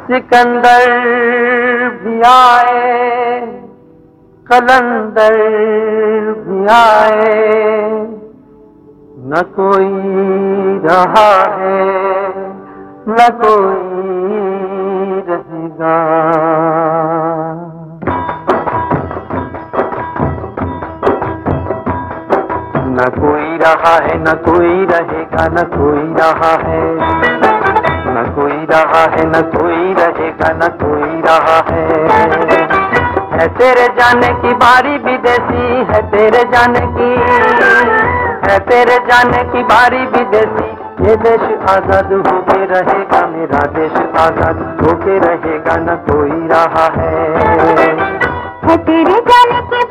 सिकंदर भी आए, कलंदर भी आए। न कोई रहा है, न कोई रहेगा। न कोई रहा है, न कोई रहेगा, न कोई रहा है। कोई रहा है, न कोई रहेगा, न कोई रहा है। है तेरे जाने की बारी विदेशी, है तेरे जाने की, है तेरे जाने की बारी विदेशी। ये देश आज़ाद होके रहेगा, मेरा देश आज़ाद होके रहेगा, न कोई रहा है। है तेरे जाने की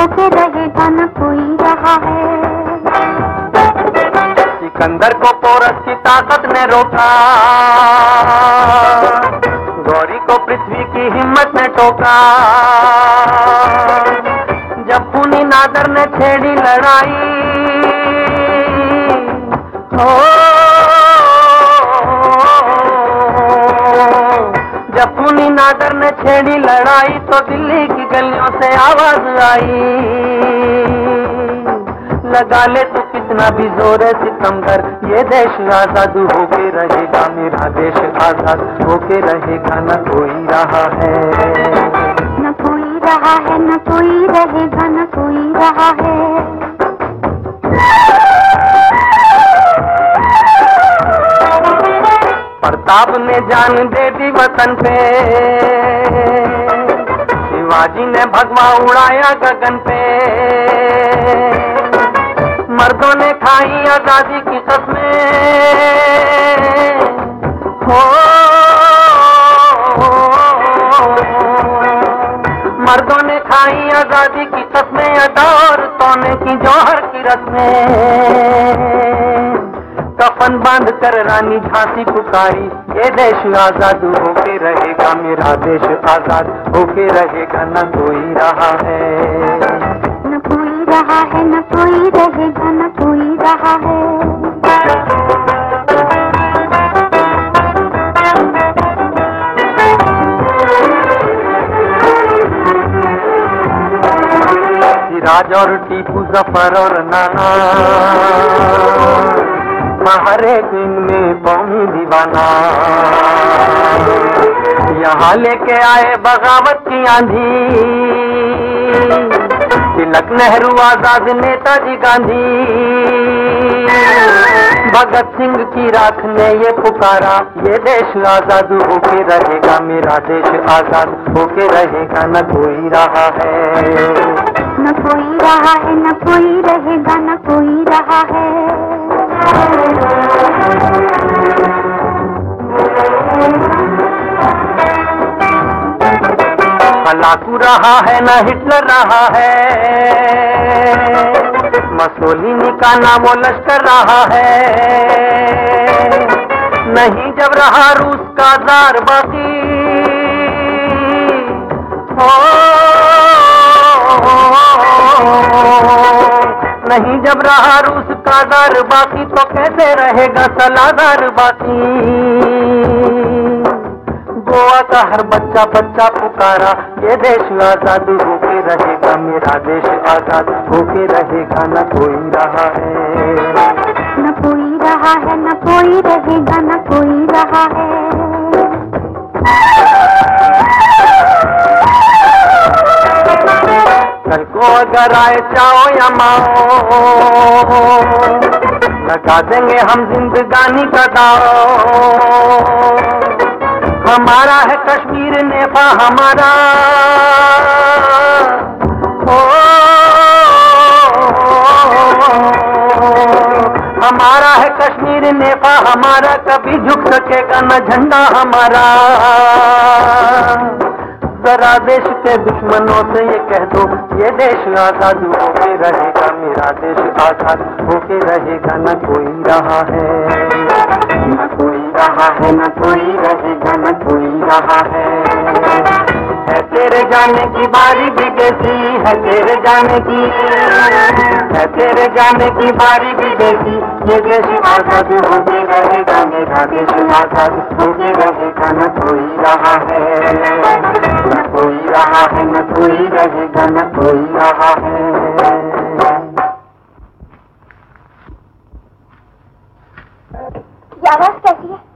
होके रहेगा न कोई रहा है। सिकंदर को पोरस की ताकत ने रोका। गौरी को पृथ्वी की हिम्मत ने टोका। जब पुनी नादर ने छेड़ी लड़ाई हो छेड़ी लड़ाई तो दिल्ली की गलियों से आवाज़ आई। लगा ले तो कितना भी ज़ोर है सितमगर ये देश आज़ाद होके रहेगा, मेरा देश आज़ाद होके रहेगा, न कोई रहा है। न कोई रहा है, न कोई रहेगा, न कोई रहा है। प्रताप ने जान दे दी वतन पे। शिवाजी ने भगवा उड़ाया गगन पे। मर्दों ने खाई आज़ादी की कसमें हो, मर्दों ने खाई आज़ादी की कसमें अदा और सोने की जौहर की रस्में। कफन बाँध कर रानी झांसी पुकारी। ये देश आज़ाद होके रहेगा मेरा देश आज़ाद। होके रहेगा न कोई रहा है। न कोई रहा है न कोई रहेगा न कोई रहा है। सिराज और टीपू ज़फ़र और नाना। हर दिन में कौमी दीवाना। यहाँ लेके आए बगावत की आंधी। तिलक नेहरू आज़ाद नेताजी गांधी। भगत सिंह की राख ने ये पुकारा, ये देश आज़ाद होके रहेगा, मेरा देश आज़ाद होके रहेगा, न कोई रहा है। न कोई रहा है, न कोई रहेगा, न कोई रहा है। हलाकू रहा है ना हिटलर रहा है। मसोलिनी का नाम लश्कर रहा है। नहीं जब रहा रूस का दार बाकी। हो नहीं जब रहा रूस का दर बाकी तो कैसे रहेगा सलादार बाकी? गोवा का हर बच्चा बच्चा पुकारा, ये देश आज़ाद होके रहेगा, मेरा देश आज़ाद होके रहेगा, न कोई रहा है। न कोई रहा है, न कोई रहेगा, न कोई रहा है। आए चाओ या माओ। लगा देंगे हम जिंदगानी का दाव हमारा है कश्मीर नेपा हमारा। ओ, हमारा है कश्मीर नेपा हमारा। कभी झुक सकेगा न झंडा हमारा। जरा देश के दुश्मनों से ये कह दो, ये देश आज़ाद होके रहेगा, मेरा देश आज़ाद होके रहेगा, न कोई रहा है। न कोई रहा है, न कोई रहेगा, न कोई रहा है। तेरे जाने की बारी भी कैसी है, तेरे जाने की। है, तेरे जाने की बारी भी कैसी ये कैसी माता भी होते रहेगा मेरा देश माता भी होते रहेगा न कोई रहा है, न कोई रहा है, न कोई रहेगा न कोई रहा है। आवाज़ कैसी है?